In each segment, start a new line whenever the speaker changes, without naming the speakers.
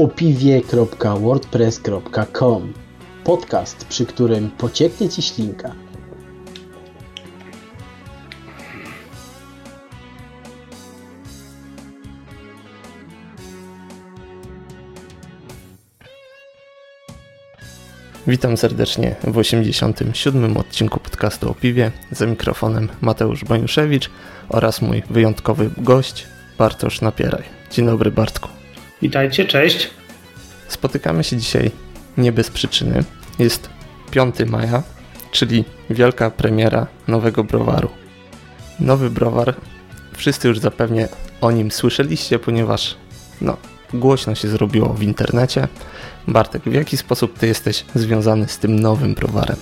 opiwie.wordpress.com Podcast, przy którym pocieknie Ci ślinka.
Witam serdecznie w 87. odcinku podcastu o piwie. Za mikrofonem Mateusz Baniuszewicz oraz mój wyjątkowy gość Bartosz Napieraj. Dzień dobry Bartku.
Witajcie, cześć.
Spotykamy się dzisiaj nie bez przyczyny. Jest 5 maja, czyli wielka premiera nowego browaru. Nowy browar, wszyscy już zapewnie o nim słyszeliście, ponieważ no, głośno się zrobiło w internecie. Bartek, w jaki sposób ty jesteś związany z tym nowym browarem?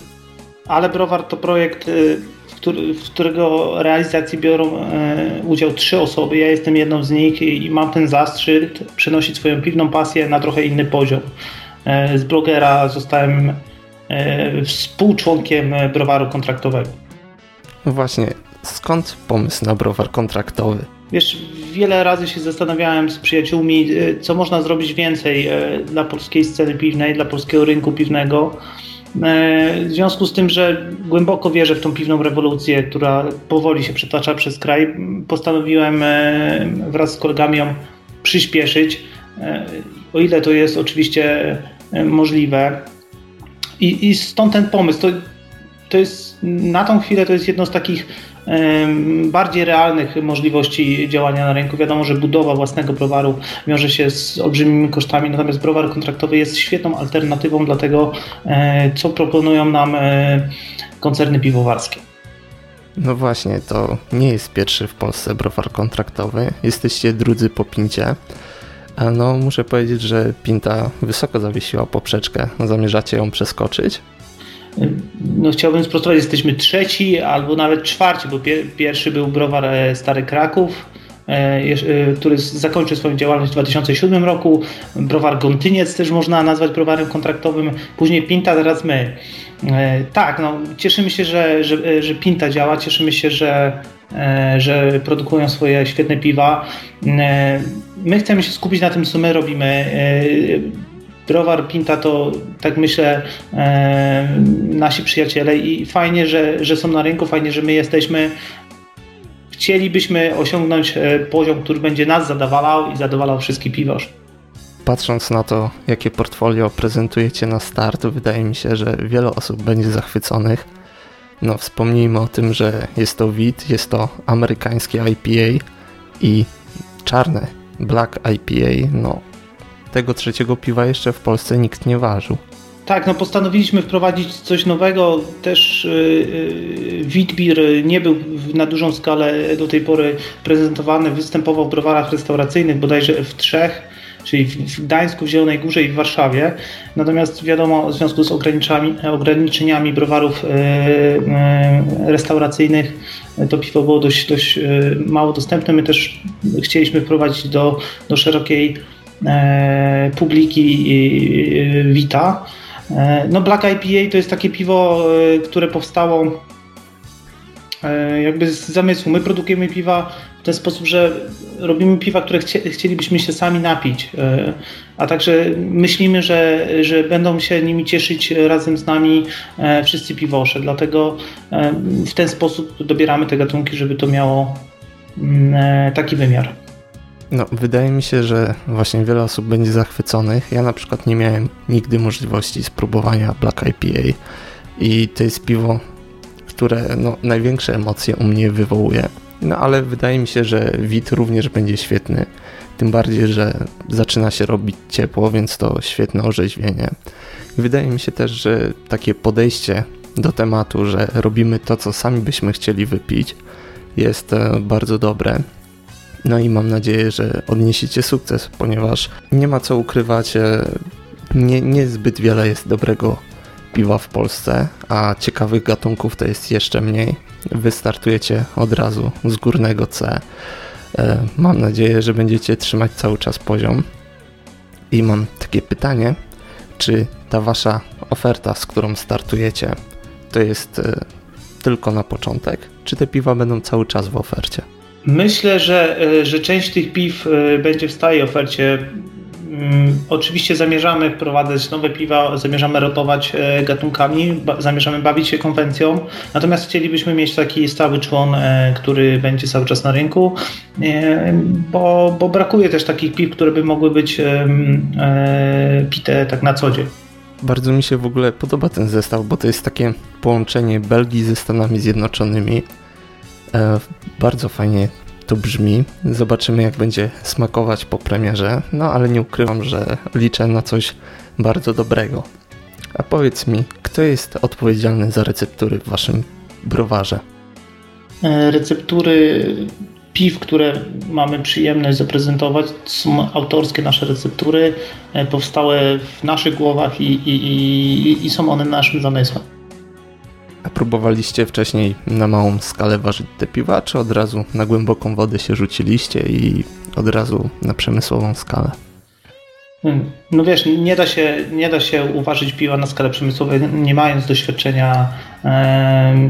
Ale browar to projekt, y, w, którego realizacji biorą y, udział trzy osoby. Ja jestem jedną z nich i mam ten zastrzyk przenosić swoją piwną pasję na trochę inny poziom. Y, z blogera zostałem współczłonkiem browaru kontraktowego.
No właśnie, skąd pomysł na browar kontraktowy?
Wiesz, wiele razy się zastanawiałem z przyjaciółmi, e, co można zrobić więcej e, dla polskiej sceny piwnej, dla polskiego rynku piwnego. E, w związku z tym, że głęboko wierzę w tą piwną rewolucję, która powoli się przetacza przez kraj, postanowiłem wraz z kolegami ją przyspieszyć, o ile to jest oczywiście możliwe. I, i stąd ten pomysł. To, to jest na tą chwilę to jest jedno z takich bardziej realnych możliwości działania na rynku. Wiadomo, że budowa własnego browaru wiąże się z olbrzymimi kosztami, natomiast browar kontraktowy jest świetną alternatywą dla tego, e, co proponują nam e, koncerny piwowarskie.
No właśnie, to nie jest pierwszy w Polsce browar kontraktowy. Jesteście drudzy po Pincie. No, muszę powiedzieć, że Pinta wysoko zawiesiła poprzeczkę. Zamierzacie ją przeskoczyć?
No chciałbym sprostować, jesteśmy trzeci albo nawet czwarci, bo pierwszy był browar e, Stary Kraków, e, e, który zakończył swoją działalność w 2007 roku. Browar Gontyniec też można nazwać browarem kontraktowym. Później Pinta, teraz my. Tak, no, cieszymy się, że, że, że Pinta działa, cieszymy się, że, że produkują swoje świetne piwa. My chcemy się skupić na tym, co my robimy browar Pinta to, tak myślę, e, nasi przyjaciele i fajnie, że, że są na rynku, fajnie, że my jesteśmy. Chcielibyśmy osiągnąć e, poziom, który będzie nas zadowalał i zadowalał wszystkich piwosz.
Patrząc na to, jakie portfolio prezentujecie na start, wydaje mi się, że wiele osób będzie zachwyconych. No, wspomnijmy o tym, że jest to WIT, jest to amerykańskie IPA i czarne Black IPA. No, tego trzeciego piwa jeszcze w Polsce nikt nie ważył.
Tak, no postanowiliśmy wprowadzić coś nowego. Też yy, Witbier nie był na dużą skalę do tej pory prezentowany. Występował w browarach restauracyjnych, bodajże w trzech, czyli w Gdańsku, w Zielonej Górze i w Warszawie. Natomiast wiadomo, w związku z ograniczeniami browarów yy, restauracyjnych to piwo było dość, dość yy, mało dostępne. My też chcieliśmy wprowadzić do, do szerokiej publiki Vita. E, no Black IPA to jest takie piwo, e, które powstało jakby z zamysłu. My produkujemy piwa w ten sposób, że robimy piwa, które chcielibyśmy się sami napić, a także myślimy, że, że będą się nimi cieszyć razem z nami wszyscy piwosze. Dlatego w ten sposób dobieramy te gatunki, żeby to miało mm, taki wymiar.
No, wydaje mi się, że właśnie wiele osób będzie zachwyconych. Ja na przykład nie miałem nigdy możliwości spróbowania Black IPA i to jest piwo, które no, największe emocje u mnie wywołuje. No ale wydaje mi się, że wid również będzie świetny. Tym bardziej, że zaczyna się robić ciepło, więc to świetne orzeźwienie. Wydaje mi się też, że takie podejście do tematu, że robimy to, co sami byśmy chcieli wypić, jest e, bardzo dobre. No i mam nadzieję, że odniesiecie sukces, ponieważ nie ma co ukrywać, e, nie, niezbyt wiele jest dobrego piwa w Polsce, a ciekawych gatunków to jest jeszcze mniej. Wystartujecie od razu z górnego C. E, mam nadzieję, że będziecie trzymać cały czas poziom. I mam takie pytanie, czy ta wasza oferta, z którą startujecie, to jest e, tylko na początek, czy te piwa będą cały czas w ofercie?
Myślę, że, e, że część tych piw e, będzie w stałej ofercie. Mm, oczywiście zamierzamy wprowadzać nowe piwa, zamierzamy rotować e, gatunkami, zamierzamy bawić się konwencją, natomiast chcielibyśmy mieć taki stały człon, który będzie cały czas na rynku, bo, bo brakuje też takich piw, które by mogły być pite tak na co dzień.
Bardzo mi się w ogóle podoba ten zestaw, bo to jest takie połączenie Belgii ze Stanami Zjednoczonymi. Bardzo fajnie to brzmi. Zobaczymy, jak będzie smakować po premierze. No ale nie ukrywam, że liczę na coś bardzo dobrego. A powiedz mi, kto jest odpowiedzialny za receptury w waszym browarze?
E, receptury piw, które mamy przyjemność zaprezentować, są autorskie nasze receptury, e, powstałe w naszych głowach i, i, i, i są one naszym zamysłem.
A próbowaliście wcześniej na małą skalę ważyć te piwa, czy od razu na głęboką wodę się rzuciliście i od razu na przemysłową skalę?
Hmm. No wiesz, nie da się, nie da się uważać piwa na skalę przemysłową, nie mając doświadczenia e,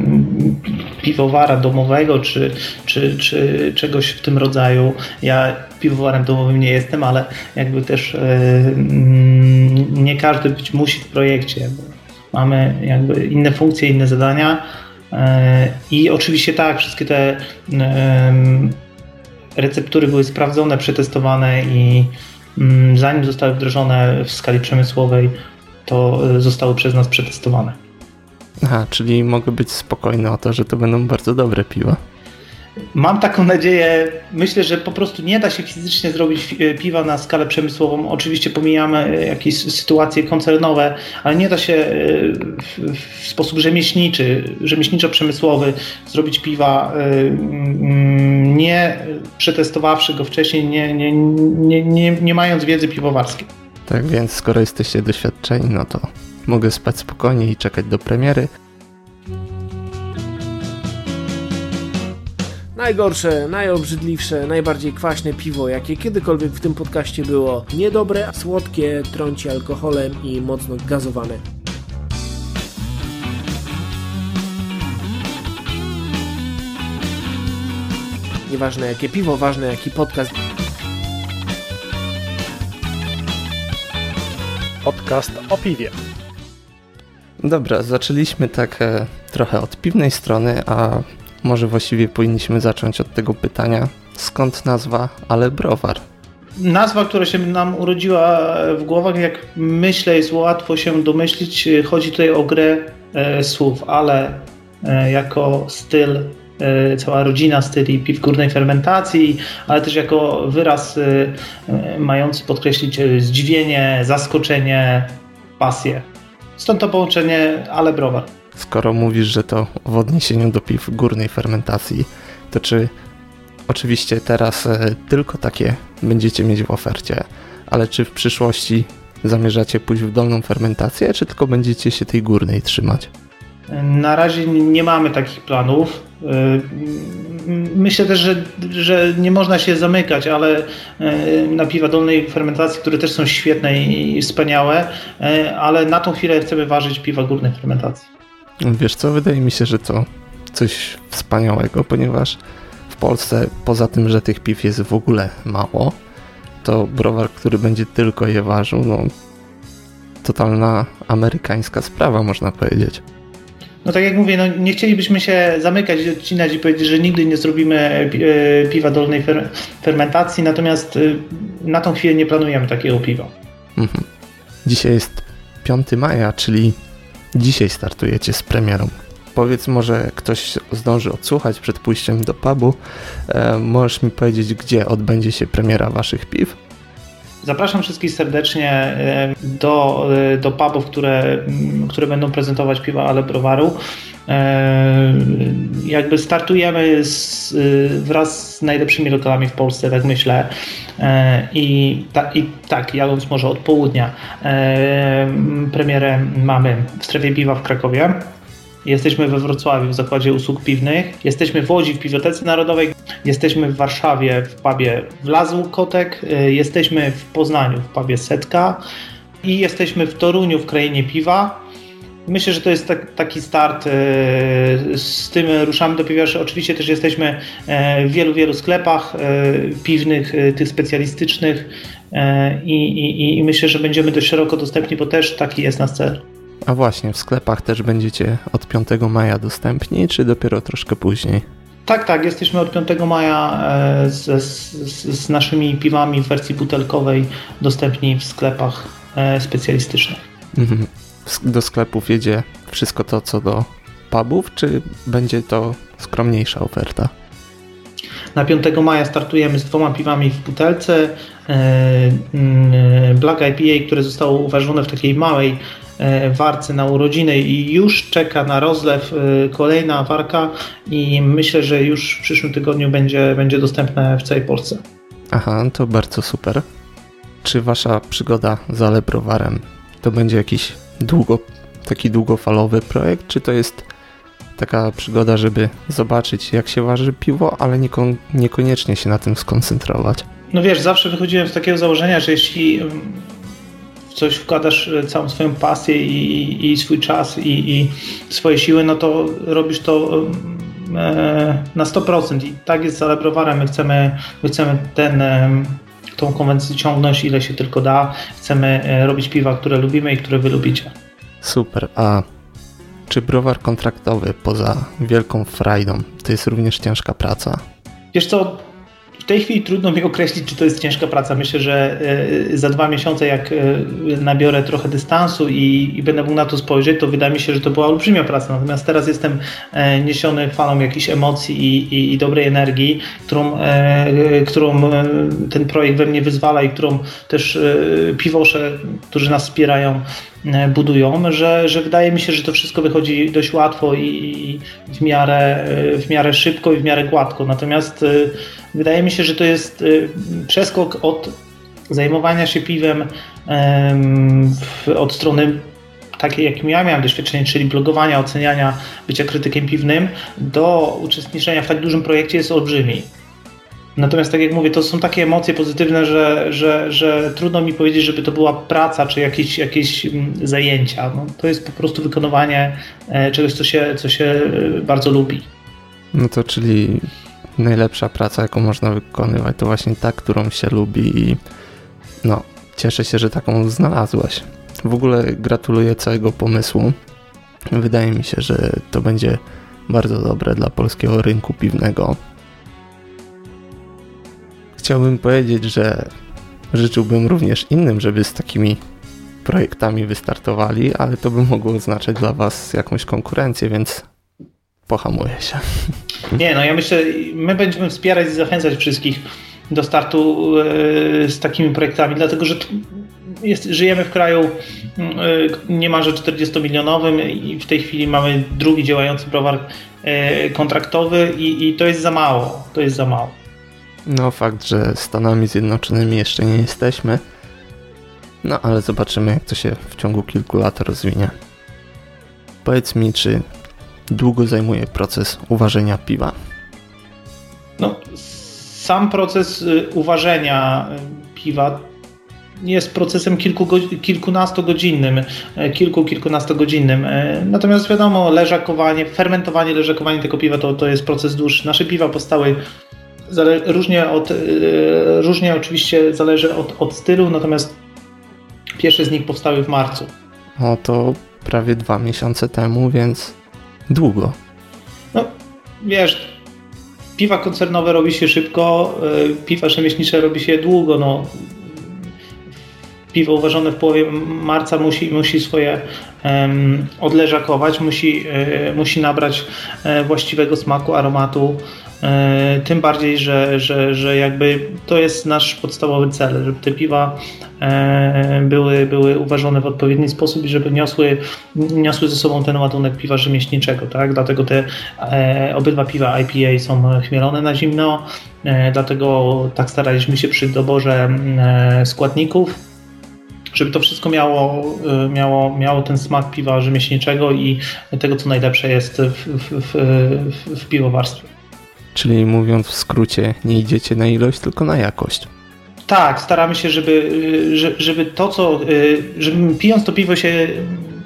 piwowara domowego czy, czy, czy czegoś w tym rodzaju. Ja piwowarem domowym nie jestem, ale jakby też e, nie każdy być musi w projekcie mamy jakby inne funkcje, inne zadania. E, I oczywiście tak, wszystkie te receptury były sprawdzone, przetestowane i mm, zanim zostały wdrożone w skali przemysłowej, to e, zostały przez nas przetestowane.
Aha, czyli mogę być spokojny o to, że to będą bardzo dobre piwa.
Mam taką nadzieję, myślę, że po prostu nie da się fizycznie zrobić e, piwa na skalę przemysłową. Oczywiście pomijamy e, jakieś sytuacje koncernowe, ale nie da się e, w sposób rzemieślniczy, rzemieślniczo-przemysłowy zrobić piwa mm, nie przetestowawszy go wcześniej, nie, nie, nie, nie, nie mając wiedzy piwowarskiej.
Tak więc skoro jesteście doświadczeni, no to mogę spać spokojnie i czekać do premiery.
Najgorsze, najobrzydliwsze, najbardziej kwaśne piwo, jakie kiedykolwiek w tym podcaście było. Niedobre, słodkie, trąci alkoholem i mocno gazowane. Nieważne jakie piwo, ważne jaki podcast.
Podcast o piwie.
Dobra, zaczęliśmy tak e, trochę od piwnej strony, a może właściwie powinniśmy zacząć od tego pytania, skąd nazwa Ale Browar?
Nazwa, która się nam urodziła w głowach, jak myślę, jest łatwo się domyślić. Chodzi tutaj o grę e, słów, ale e, jako styl, e, cała rodzina styli piw górnej fermentacji, ale też jako wyraz e, e, mający podkreślić e, zdziwienie, zaskoczenie, pasję. Stąd to połączenie ale browar.
Skoro mówisz, że to w odniesieniu do piw górnej fermentacji, to czy oczywiście teraz e, tylko takie będziecie mieć w ofercie, ale czy w przyszłości zamierzacie pójść w dolną fermentację, czy tylko będziecie się tej górnej trzymać?
Na razie nie mamy takich planów. E, myślę też, że, że nie można się zamykać, ale e, na piwa dolnej fermentacji, które też są świetne i wspaniałe, ale na tą chwilę chcemy ważyć piwa górnej fermentacji.
Wiesz co, wydaje mi się, że to coś wspaniałego, ponieważ w Polsce poza tym, że tych piw jest w ogóle mało, to browar, który będzie tylko je ważył, no totalna amerykańska sprawa, można powiedzieć.
No tak jak mówię, no nie chcielibyśmy się zamykać, odcinać i powiedzieć, że nigdy nie zrobimy e, piwa dolnej fer fermentacji, natomiast e, na tą chwilę nie planujemy takiego piwa. Mhm.
Dzisiaj jest 5 maja, czyli Dzisiaj startujecie z premierą. Powiedz może ktoś zdąży odsłuchać przed pójściem do pubu. E, możesz mi powiedzieć, gdzie odbędzie się premiera waszych piw?
Zapraszam wszystkich serdecznie e, do, e, do pubów, które, które będą prezentować piwa ale browaru. E, jakby startujemy z, wraz z najlepszymi lokalami w Polsce, tak myślę. I, ta, I tak, jadąc może od południa, premierę mamy w strefie piwa w Krakowie. Jesteśmy we Wrocławiu w Zakładzie Usług Piwnych. Jesteśmy w Łodzi w Bibliotece Narodowej. Jesteśmy w Warszawie w pubie Wlazł Kotek. Y, jesteśmy w Poznaniu w pubie Setka. I jesteśmy w Toruniu w Krainie Piwa. myślę, że to jest tak, taki start. E, z tym ruszamy do piwiarzy. Oczywiście też jesteśmy w wielu, wielu sklepach piwnych, tych specjalistycznych i, i, i myślę, że będziemy dość szeroko dostępni, bo też taki jest nasz cel.
A właśnie, w sklepach też będziecie od 5 maja dostępni, czy dopiero troszkę później?
Tak, tak, jesteśmy od 5 maja e, z, z, z naszymi piwami w wersji butelkowej dostępni w sklepach e, specjalistycznych. Mhm.
Do sklepów jedzie wszystko to, co do pubów, czy będzie to skromniejsza oferta?
Na 5 maja startujemy z dwoma piwami w butelce. E, mm, Black IPA, które zostało uważone w takiej małej E, warce na urodziny i już czeka na rozlew e, kolejna warka i myślę, że już w przyszłym tygodniu będzie, będzie dostępne w całej Polsce.
Aha, to bardzo super. Czy wasza przygoda z Alebrowarem to będzie jakiś długo, taki długofalowy projekt, czy to jest taka przygoda, żeby zobaczyć jak się waży piwo, ale niekon niekoniecznie się na tym skoncentrować?
No wiesz, zawsze wychodziłem z takiego założenia, że jeśli coś wkładasz e, całą swoją pasję i, i swój czas i, i, swoje siły, no to robisz to e, na 100%. I tak jest z Alebrowarem. My chcemy, my chcemy ten, e, tą konwencję ciągnąć ile się tylko da. Chcemy robić piwa, które lubimy i które wy lubicie.
Super. A czy browar kontraktowy poza wielką frajdą to jest również ciężka praca?
Wiesz co, tej chwili trudno mi określić, czy to jest ciężka praca. Myślę, że e, za dwa miesiące, jak e, nabiorę trochę dystansu i, i, będę mógł na to spojrzeć, to wydaje mi się, że to była olbrzymia praca. Natomiast teraz jestem e, niesiony falą jakichś emocji i, i, i dobrej energii, którą, którą ten projekt we mnie wyzwala i którą też piwosze, którzy nas wspierają, budują, że, że wydaje mi się, że to wszystko wychodzi dość łatwo i w miarę, w miarę szybko i w miarę gładko. Natomiast Wydaje mi się, że to jest przeskok od zajmowania się piwem od strony takiej, jakim ja miałem doświadczenie, czyli blogowania, oceniania, bycia krytykiem piwnym, do uczestniczenia w tak dużym projekcie jest olbrzymi. Natomiast tak jak mówię, to są takie emocje pozytywne, że, że, że trudno mi powiedzieć, żeby to była praca czy jakieś, jakieś mm, zajęcia. No, to jest po prostu wykonywanie e, czegoś, co się, co się e, bardzo lubi.
No to czyli najlepsza praca, jaką można wykonywać, to właśnie ta, którą się lubi i no, cieszę się, że taką znalazłeś. W ogóle gratuluję całego pomysłu. Wydaje mi się, że to będzie bardzo dobre dla polskiego rynku piwnego. Chciałbym powiedzieć, że życzyłbym również innym, żeby z takimi projektami wystartowali, ale to by mogło oznaczać dla Was jakąś konkurencję, więc pohamuję się.
Nie, no ja myślę, my będziemy wspierać i zachęcać wszystkich do startu e, z takimi projektami, dlatego że jest, żyjemy w kraju e, niemalże 40-milionowym i w tej chwili mamy drugi działający browar e, kontraktowy i, i to jest za mało. To jest za mało.
No fakt, że Stanami Zjednoczonymi jeszcze nie jesteśmy, no ale zobaczymy jak to się w ciągu kilku lat rozwinie. Powiedz mi, czy długo zajmuje proces uważenia piwa?
No, sam proces y, uważenia y, piwa jest procesem kilku, kilkunastogodzinnym, y, kilku, kilkunastogodzinnym. Natomiast wiadomo, leżakowanie, fermentowanie, leżakowanie tego piwa to, to jest proces dłuższy. Nasze piwa powstały różnie od, różnie oczywiście zależy od, od stylu, natomiast pierwsze z nich powstały w marcu.
O, to prawie dwa miesiące temu, więc długo.
No, wiesz, piwa koncernowe robi się szybko, y, piwa rzemieślnicze robi się długo. No. Piwo uważane w połowie marca musi, musi swoje um, odleżakować, musi, y, musi nabrać y, właściwego smaku, aromatu. E, tym bardziej, że, że, że jakby to jest nasz podstawowy cel, żeby te piwa e, były, były uważane w odpowiedni sposób i żeby niosły, niosły ze sobą ten ładunek piwa rzemieślniczego. Tak? Dlatego te e, obydwa piwa IPA są chmielone na zimno, dlatego tak staraliśmy się przy doborze składników żeby to wszystko miało, miało, miało ten smak piwa rzemieślniczego i tego, co najlepsze jest w, w, w, w piwowarstwie.
Czyli mówiąc w skrócie, nie idziecie na ilość, tylko na jakość.
Tak, staramy się, żeby, żeby to, co. żeby pijąc to piwo się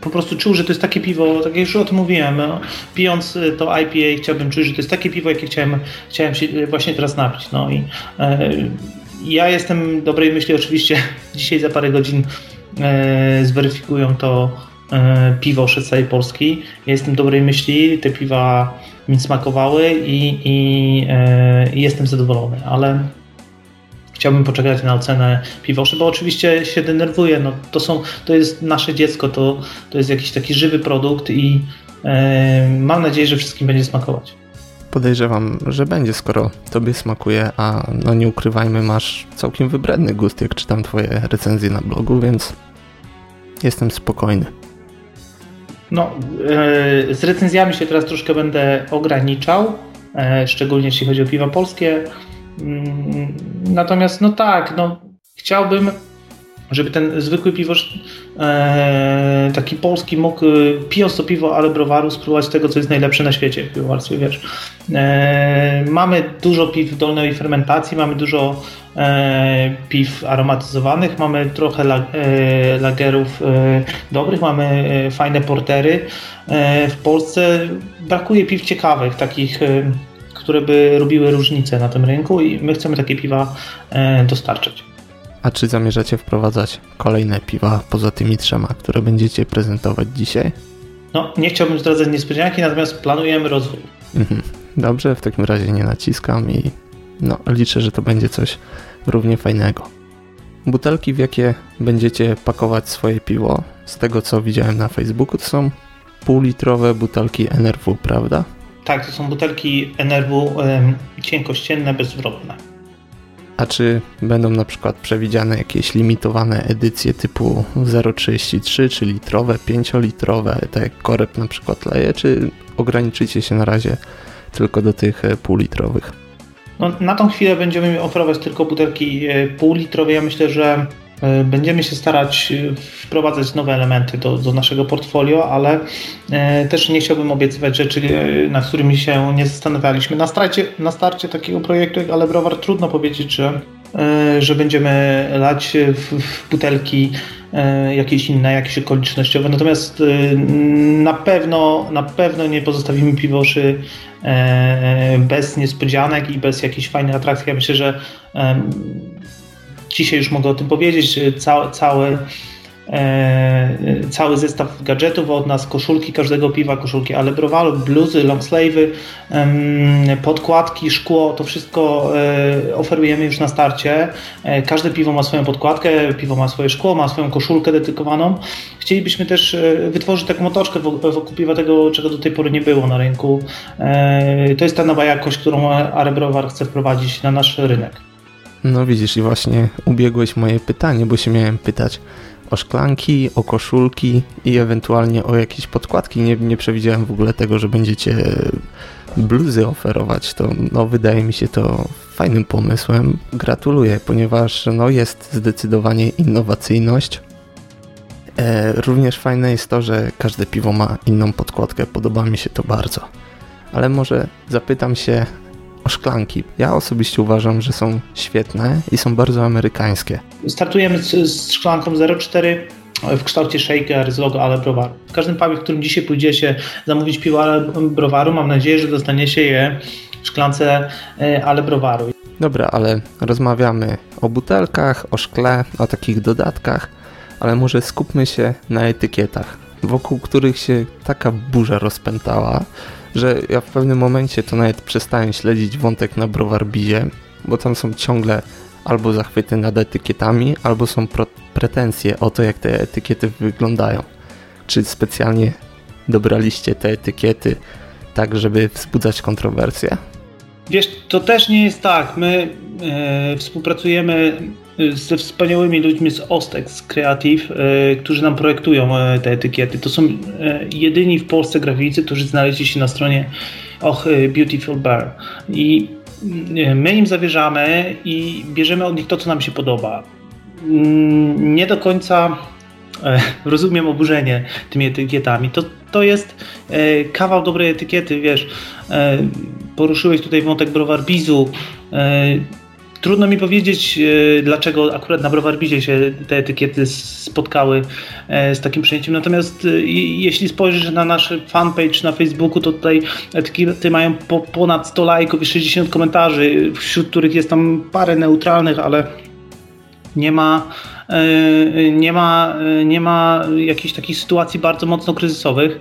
po prostu czuł, że to jest takie piwo, tak jak już o tym mówiłem, no, pijąc to IPA chciałbym czuć, że to jest takie piwo, jakie chciałem, chciałem się właśnie teraz napić. No i e, ja jestem dobrej myśli, oczywiście dzisiaj za parę godzin e, zweryfikują to e, piwo całej Polski. Ja jestem dobrej myśli, te piwa mi smakowały i, i, e, i jestem zadowolony, ale chciałbym poczekać na ocenę piwoszy, bo oczywiście się denerwuję. No, to, są, to jest nasze dziecko, to, to jest jakiś taki żywy produkt i e, mam nadzieję, że wszystkim będzie smakować.
Podejrzewam, że będzie, skoro tobie smakuje, a no nie ukrywajmy, masz całkiem wybredny gust, jak czytam twoje recenzje na blogu, więc jestem spokojny.
No, e, z recenzjami się teraz troszkę będę ograniczał, e, szczególnie jeśli chodzi o piwa polskie. Mm, natomiast, no tak, no, chciałbym, żeby ten zwykły piwosz, e, taki polski, mógł, pijąc to piwo, ale browaru, spróbować tego, co jest najlepsze na świecie w piwowarstwie, wiesz. E, mamy dużo piw dolnej fermentacji, mamy dużo e, piw aromatyzowanych, mamy trochę lag, e, lagerów e, dobrych, mamy e, fajne portery. w Polsce brakuje piw ciekawych, takich które by robiły różnicę na tym rynku i my chcemy takie piwa dostarczyć.
A czy zamierzacie wprowadzać kolejne piwa poza tymi trzema, które będziecie prezentować dzisiaj?
No, nie chciałbym zdradzać niespodzianki, natomiast planujemy rozwój.
Mhm. Dobrze, w takim razie nie naciskam i no, liczę, że to będzie coś równie fajnego. Butelki, w jakie będziecie pakować swoje piwo, z tego co widziałem na Facebooku, to są półlitrowe butelki NRW, prawda?
Tak, to są butelki um, cienkościenne, bezzwrotne.
A czy będą na przykład przewidziane jakieś limitowane edycje typu 0,33 czy litrowe, 5-litrowe, tak jak korep na przykład leje, czy ograniczycie się na razie tylko do tych e, półlitrowych?
No, na tą chwilę będziemy oferować tylko butelki e, półlitrowe. Ja myślę, że będziemy się starać e, wprowadzać nowe elementy do, do naszego portfolio, ale e, też nie chciałbym obiecywać rzeczy, nad którymi się nie zastanawialiśmy. Na starcie, na starcie takiego projektu jak Alebrowar trudno powiedzieć, że, że będziemy lać w, w butelki jakieś inne, jakieś okolicznościowe. Natomiast na pewno, na pewno nie pozostawimy piwoszy bez niespodzianek i bez jakichś fajnych atrakcji. Ja myślę, że dzisiaj już mogę o tym powiedzieć, cały, cały, e, cały zestaw gadżetów od nas, koszulki każdego piwa, koszulki Alebrowalu, bluzy, longsleeve'y, podkładki, szkło, to wszystko e, oferujemy już na starcie. E, każde piwo ma swoją podkładkę, piwo ma swoje szkło, ma swoją koszulkę dedykowaną. Chcielibyśmy też wytworzyć taką otoczkę wokół piwa tego, czego do tej pory nie było na rynku. To jest ta nowa jakość, którą Arebrowar chce wprowadzić na nasz rynek.
No widzisz, i właśnie ubiegłeś moje pytanie, bo się miałem pytać o szklanki, o koszulki i ewentualnie o jakieś podkładki. Nie, nie przewidziałem w ogóle tego, że będziecie bluzy oferować. To no, wydaje mi się to fajnym pomysłem. Gratuluję, ponieważ no, jest zdecydowanie innowacyjność. E, również fajne jest to, że każde piwo ma inną podkładkę. Podoba mi się to bardzo. Ale może zapytam się szklanki. Ja osobiście uważam, że są świetne i są bardzo amerykańskie.
Startujemy z, z szklanką 0,4 w kształcie shaker z logo Ale Browaru. W każdym pubie, w którym dzisiaj pójdziecie zamówić piwo Ale Browaru, mam nadzieję, że dostaniecie je w szklance e, Ale Browaru.
Dobra, ale rozmawiamy o butelkach, o szkle, o takich dodatkach, ale może skupmy się na etykietach, wokół których się taka burza rozpętała, że ja w pewnym momencie to nawet przestałem śledzić wątek na Browarbizie, bo tam są ciągle albo zachwyty nad etykietami, albo są pretensje o to, jak te etykiety wyglądają. Czy specjalnie dobraliście te etykiety tak, żeby wzbudzać kontrowersje?
Wiesz, to też nie jest tak. My e, współpracujemy ze wspaniałymi ludźmi z Ostex Creative, e, którzy nam projektują e, te etykiety. To są e, jedyni w Polsce graficy, którzy znaleźli się na stronie Och Beautiful Bear. I my im zawierzamy i bierzemy od nich to, co nam się podoba. Mm, nie do końca rozumiem oburzenie tymi etykietami. To, to jest kawał dobrej etykiety, wiesz. Poruszyłeś tutaj wątek browar Bizu trudno mi powiedzieć, e, dlaczego akurat na Browarbizie się te etykiety spotkały z takim przyjęciem. Natomiast jeśli spojrzysz na nasz fanpage na Facebooku, to tutaj etykiety mają po, ponad 100 lajków i 60 komentarzy, wśród których jest tam parę neutralnych, ale nie ma nie ma, nie ma jakichś takich sytuacji bardzo mocno kryzysowych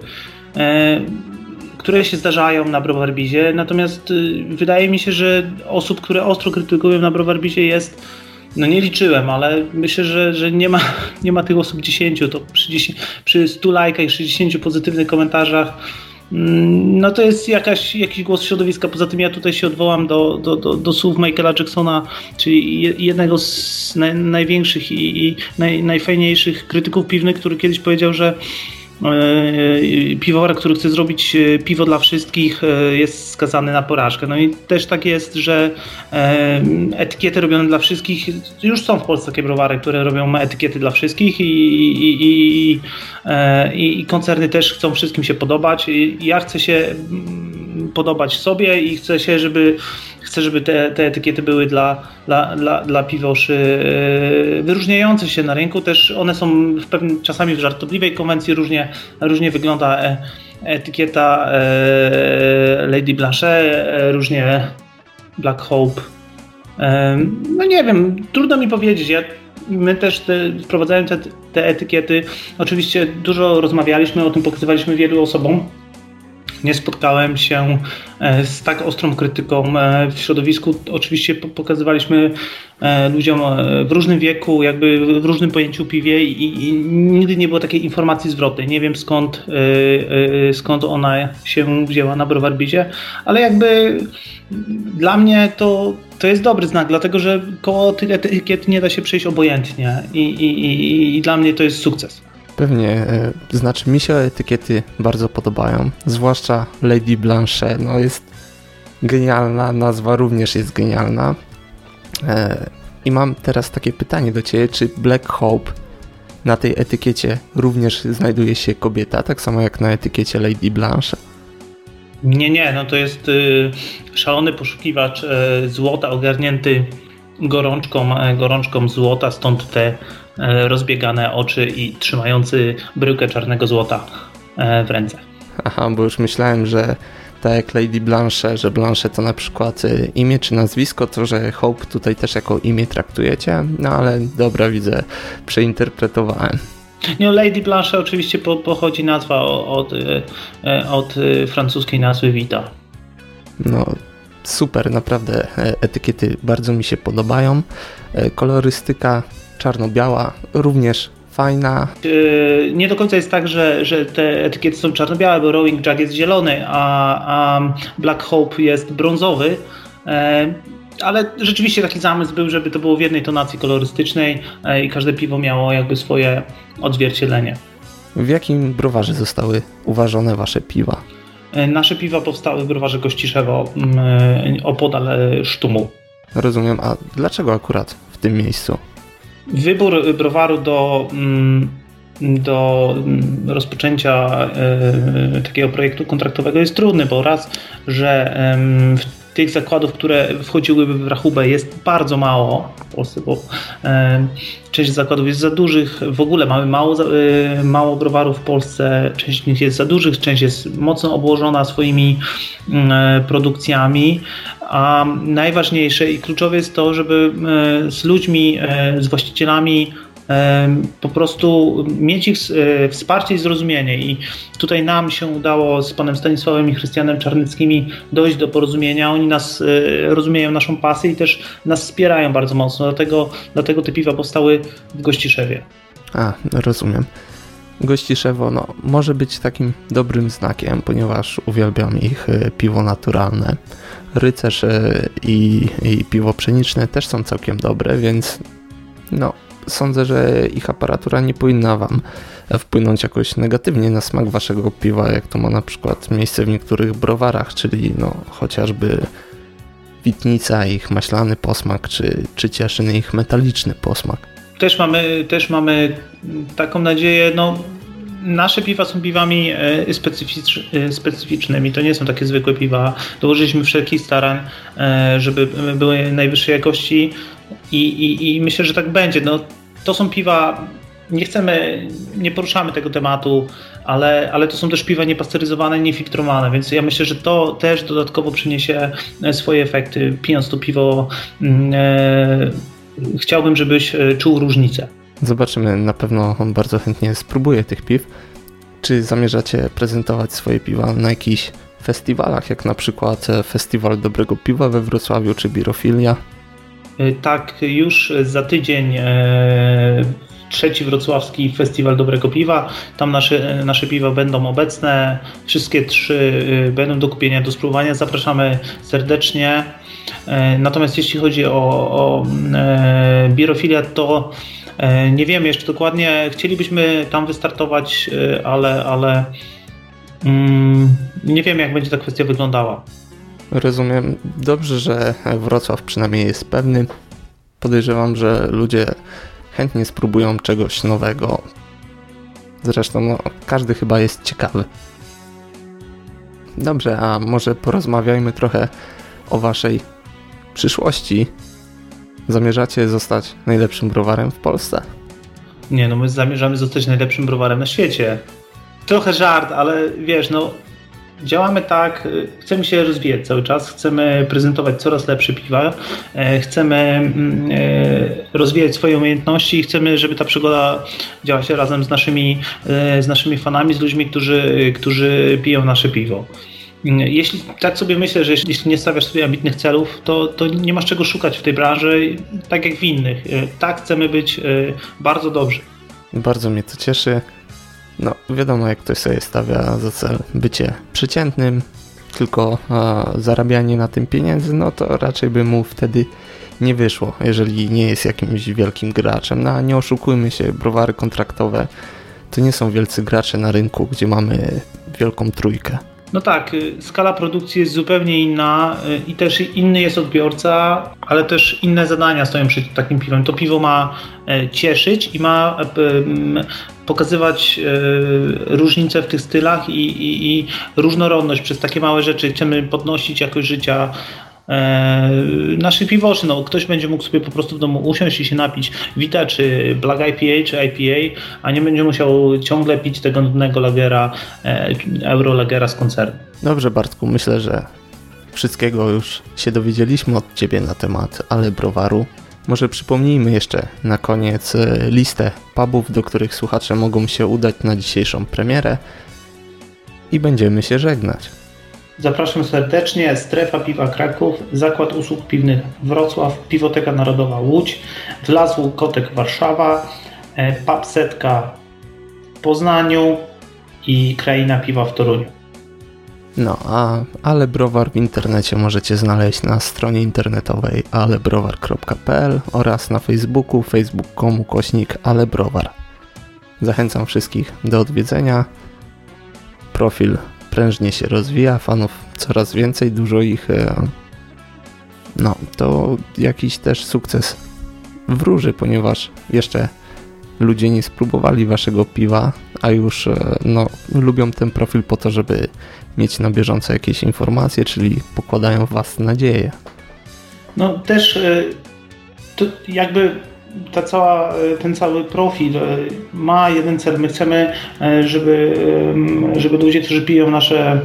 które się zdarzają na Browarbizie, natomiast y, wydaje mi się, że osób, które ostro krytykują na Browarbizie jest no nie liczyłem, ale myślę, że, że nie, ma, nie ma tych osób 10, to przy, 10, przy 100 lajkach i 60 pozytywnych komentarzach mm, no to jest jakaś, jakiś głos środowiska. Poza tym ja tutaj się odwołam do, do, do, do słów Michaela Jacksona, czyli jednego z naj, największych i, i naj, najfajniejszych krytyków piwnych, który kiedyś powiedział, że piwowar, który chce zrobić e, piwo dla wszystkich, e, jest skazany na porażkę. No i też tak jest, że etykiety robione dla wszystkich, już są w Polsce takie browary, które robią etykiety dla wszystkich i, i, i, i, i koncerny też chcą wszystkim się podobać. Ja chcę się mm, podobać sobie i chcę się, żeby chcę, żeby te, te etykiety były dla, dla, dla, dla piwoszy e, wyróżniające się na rynku. Też one są w pewnym, czasami w żartobliwej konwencji, różnie, różnie wygląda e, etykieta e, Lady Blanchet, różnie Black Hope. No nie wiem, trudno mi powiedzieć. Ja, my też te, wprowadzając te, te etykiety, oczywiście dużo rozmawialiśmy o tym, pokazywaliśmy wielu osobom nie spotkałem się e, z tak ostrą krytyką e, w środowisku. Oczywiście pokazywaliśmy e, ludziom w różnym wieku, jakby w różnym pojęciu piwie i, nigdy nie było takiej informacji zwrotnej. Nie wiem skąd, skąd ona się wzięła na Browarbizie, ale jakby dla mnie to, to jest dobry znak, dlatego że koło tych etykiet nie da się przejść obojętnie i, i, i, i dla mnie to jest sukces.
Pewnie, e, znaczy mi się etykiety bardzo podobają, zwłaszcza Lady Blanche, no jest genialna, nazwa również jest genialna. E, I mam teraz takie pytanie do Ciebie, czy Black Hope na tej etykiecie również znajduje się kobieta, tak samo jak na etykiecie Lady Blanche?
Nie, nie, no to jest y, szalony poszukiwacz y, złota ogarnięty gorączką, y, gorączką złota, stąd te E, rozbiegane oczy i trzymający bryłkę czarnego złota e, w ręce.
Aha, bo już myślałem, że tak jak Lady Blanche, że Blanche to na przykład e, imię czy nazwisko, to że Hope tutaj też jako imię traktujecie, no ale dobra, widzę, przeinterpretowałem.
No, Lady Blanche oczywiście pochodzi nazwa od, od francuskiej nazwy Vita.
No, super, naprawdę etykiety bardzo mi się podobają. Kolorystyka czarno-biała, również fajna.
Yy, nie do końca jest tak, że, że te etykiety są czarno-białe, bo Rowing Jack jest zielony, a, a Black Hope jest brązowy. Yy, ale rzeczywiście taki zamysł był, żeby to było w jednej tonacji kolorystycznej yy, i każde piwo miało jakby swoje odzwierciedlenie.
W jakim browarze zostały uważone wasze piwa?
Nasze piwa powstały w browarze Gościszewo opodal Sztumu.
Rozumiem, a dlaczego akurat w tym miejscu?
Wybór browaru do, mm, do mm, rozpoczęcia e, takiego projektu kontraktowego jest trudny, bo raz, że w tych zakładów, które wchodziłyby w rachubę jest bardzo mało w Polsce, bo część zakładów jest za dużych, w ogóle mamy mało, e, mało browarów w Polsce, część z nich jest za dużych, część jest mocno obłożona swoimi mm, e, produkcjami, a najważniejsze i kluczowe jest to, żeby e, z ludźmi, z właścicielami po prostu mieć ich e, wsparcie i zrozumienie. I tutaj nam się udało z panem Stanisławem i Chrystianem Czarnyckimi dojść do porozumienia. Oni nas e, rozumieją naszą pasję i też nas wspierają bardzo mocno. Dlatego, dlatego te piwa powstały w Gościszewie.
A, rozumiem. Gościszewo no, może być takim dobrym znakiem, ponieważ uwielbiam ich e, piwo naturalne. Rycerz i, i piwo pszeniczne też są całkiem dobre, więc no, sądzę, że ich aparatura nie powinna Wam wpłynąć jakoś negatywnie na smak Waszego piwa, jak to ma na przykład miejsce w niektórych browarach, czyli no, chociażby Witnica ich maślany posmak, czy, czy Cieszyny ich metaliczny posmak.
Też mamy, też mamy taką nadzieję, no nasze piwa są piwami e, specyficz, e, specyficznymi. To nie są takie zwykłe piwa. Dołożyliśmy wszelkich starań, e, żeby były najwyższej jakości i, i, i myślę, że tak będzie. No, to są piwa nie chcemy, nie poruszamy tego tematu, ale, ale to są też piwa niepasteryzowane, niefiltrowane, więc ja myślę, że to też dodatkowo przyniesie swoje efekty. Pijąc to piwo, mm, e, chciałbym, żebyś czuł różnicę.
Zobaczymy, na pewno bardzo chętnie spróbuję tych piw. Czy zamierzacie prezentować swoje piwa na jakichś festiwalach, jak na przykład Festiwal Dobrego Piwa we Wrocławiu czy Birofilia?
E, tak, już za tydzień e, trzeci wrocławski Festiwal Dobrego Piwa. Tam nasze, nasze piwa będą obecne. Wszystkie trzy e, będą do kupienia, do spróbowania. Zapraszamy serdecznie. Natomiast jeśli chodzi o, o birofilia, to E, nie wiemy jeszcze dokładnie, chcielibyśmy tam wystartować, e, ale, ale mm, nie wiemy, jak będzie ta kwestia wyglądała.
Rozumiem. Dobrze, że Wrocław przynajmniej jest pewny. Podejrzewam, że ludzie chętnie spróbują czegoś nowego. Zresztą no, każdy chyba jest ciekawy. Dobrze, a może porozmawiajmy trochę o waszej przyszłości. Zamierzacie zostać najlepszym browarem w Polsce?
Nie, no my zamierzamy zostać najlepszym browarem na świecie. Trochę żart, ale wiesz, no działamy tak, chcemy się rozwijać cały czas, chcemy prezentować coraz lepsze piwa, e, chcemy mm, e, rozwijać swoje umiejętności i chcemy, żeby ta przygoda działa się razem z naszymi, e, z naszymi fanami, z ludźmi, którzy, którzy piją nasze piwo. Jeśli tak sobie myślę, że jeśli nie stawiasz sobie ambitnych celów, to, to nie masz czego szukać w tej branży, tak jak w innych. Tak chcemy być bardzo dobrzy.
Bardzo mnie to cieszy. No, wiadomo, jak ktoś sobie stawia za cel bycie przeciętnym, tylko zarabianie na tym pieniędzy, no to raczej by mu wtedy nie wyszło, jeżeli nie jest jakimś wielkim graczem. No, nie oszukujmy się, browary kontraktowe to nie są wielcy gracze na rynku, gdzie mamy wielką trójkę.
No tak, y, skala produkcji jest zupełnie inna y, i też inny jest odbiorca, ale też inne zadania stoją przed takim piwem. To piwo ma e, cieszyć i ma e, pokazywać e, różnice w tych stylach i, i, i różnorodność przez takie małe rzeczy. Chcemy podnosić jakość życia e, naszych piwoszy. No, ktoś będzie mógł sobie po prostu w domu usiąść i się napić Vita, czy Black IPA, czy IPA, a nie będzie musiał ciągle pić tego nudnego lagera, e, euro lagera z koncernu.
Dobrze Bartku, myślę, że wszystkiego już się dowiedzieliśmy od Ciebie na temat ale browaru. Może przypomnijmy jeszcze na koniec e, listę pubów, do których słuchacze mogą się udać na dzisiejszą premierę i będziemy się żegnać.
Zapraszam serdecznie. Strefa Piwa Kraków, Zakład Usług Piwnych Wrocław, Piwoteka Narodowa Łódź, Wlazł Kotek Warszawa, e, Pub Setka w Poznaniu i Kraina Piwa w Toruniu.
No, a ale browar w internecie możecie znaleźć na stronie internetowej alebrowar.pl oraz na Facebooku facebook.com kośnik alebrowar. Zachęcam wszystkich do odwiedzenia. Profil prężnie się rozwija, fanów coraz więcej, dużo ich. E, no, to jakiś też sukces wróży, ponieważ jeszcze ludzie nie spróbowali waszego piwa, a już e, no, lubią ten profil po to, żeby mieć na bieżąco jakieś informacje, czyli pokładają w was nadzieję.
No też e, to jakby ta cała, ten cały profil e, ma jeden cel. My chcemy, e, żeby, żeby ludzie, którzy piją nasze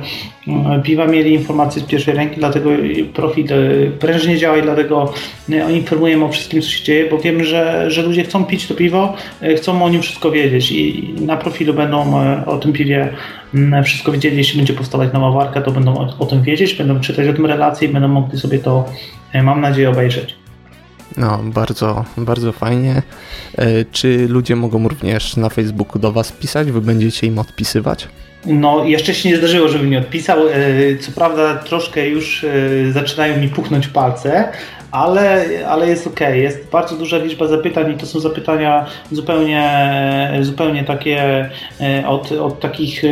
piwa, mieli informacje z pierwszej ręki, dlatego profil e, prężnie działa i dlatego informujemy o wszystkim, co się dzieje, bo wiemy, że, że ludzie chcą pić to piwo, chcą o nim wszystko wiedzieć i na profilu będą o tym piwie wszystko wiedzieli. Jeśli będzie powstawać nowa warka, to będą o tym wiedzieć, będą czytać o tym relacje i będą mogli sobie to, mam nadzieję, obejrzeć.
No, bardzo, bardzo fajnie. E, czy ludzie mogą również na Facebooku do Was pisać? Wy będziecie im odpisywać?
No, jeszcze się nie zdarzyło, żebym nie odpisał. E, co prawda, troszkę już e, zaczynają mi puchnąć palce, ale, ale jest ok. Jest bardzo duża liczba zapytań i to są zapytania zupełnie, zupełnie takie e, od, od takich e,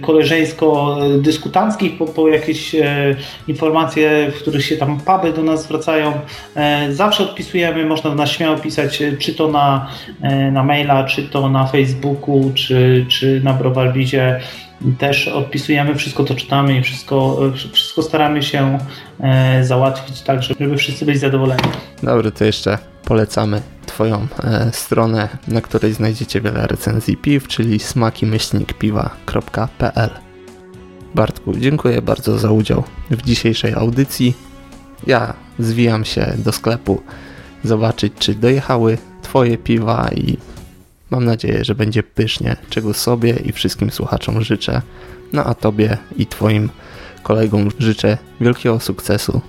koleżeńsko-dyskutanckich po, po jakieś e, informacje, w których się tam puby do nas zwracają. Zawsze odpisujemy, można nas śmiało pisać, czy to na, na maila, czy to na Facebooku, czy, czy na Browarwizie też odpisujemy, wszystko to czytamy i wszystko, wszystko staramy się e, załatwić tak, żeby wszyscy byli zadowoleni.
Dobry, to jeszcze polecamy Twoją e, stronę, na której znajdziecie wiele recenzji piw, czyli smaki-piwa.pl Bartku, dziękuję bardzo za udział w dzisiejszej audycji. Ja zwijam się do sklepu zobaczyć, czy dojechały Twoje piwa i Mam nadzieję, że będzie pysznie, czego sobie i wszystkim słuchaczom życzę. No a Tobie i Twoim kolegom życzę wielkiego sukcesu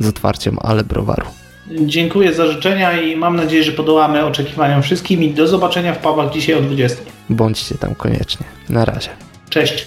z otwarciem Ale Browaru.
Dziękuję za życzenia i mam nadzieję, że podołamy oczekiwaniom wszystkim i do zobaczenia w pubach dzisiaj o 20.
Bądźcie tam koniecznie. Na razie.
Cześć.